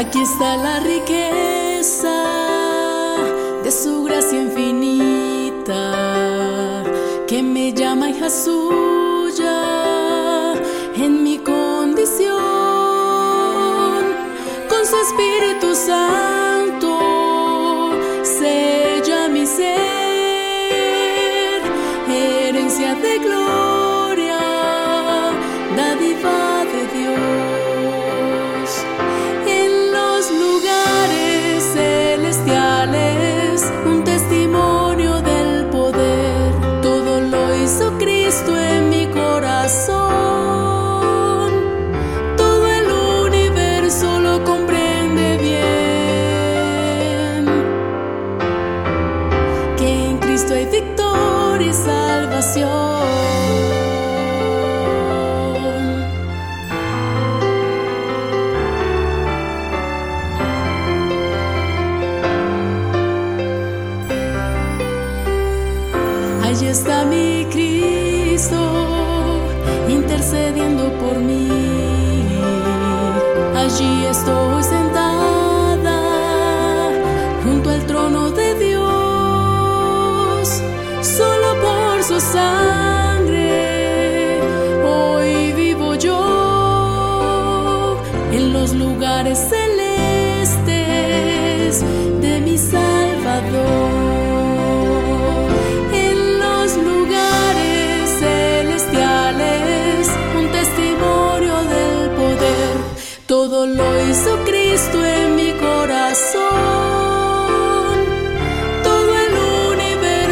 Aquí está la riqueza de su gracia infinita que me llama hija suya en mi condición. Con su Espíritu Santo sella mi ser herencia de gloria está mi Cristo intercediendo por mí. Allí estoy sentada junto al trono de Dios, solo por su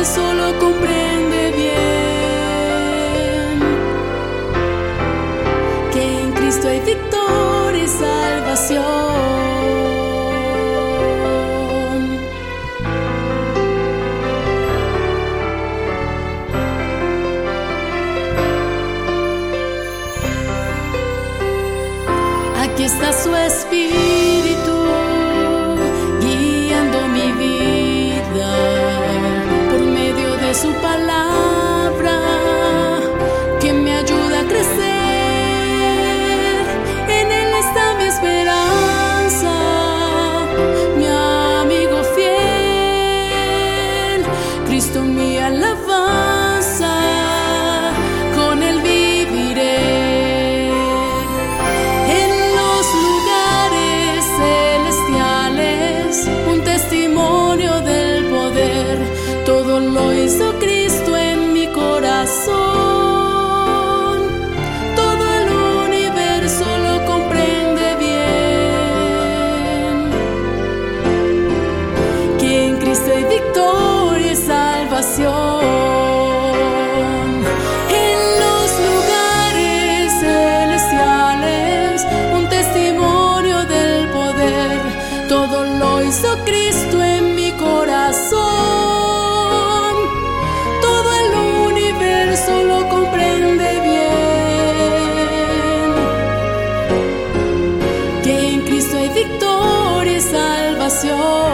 universo lo comprende bien. Que en Cristo hay victoria y salvación. Aquí está su espíritu mi alabanza, hizo Cristo en mi corazón. Todo el universo lo comprende bien. Que en Cristo hay victoria y salvación.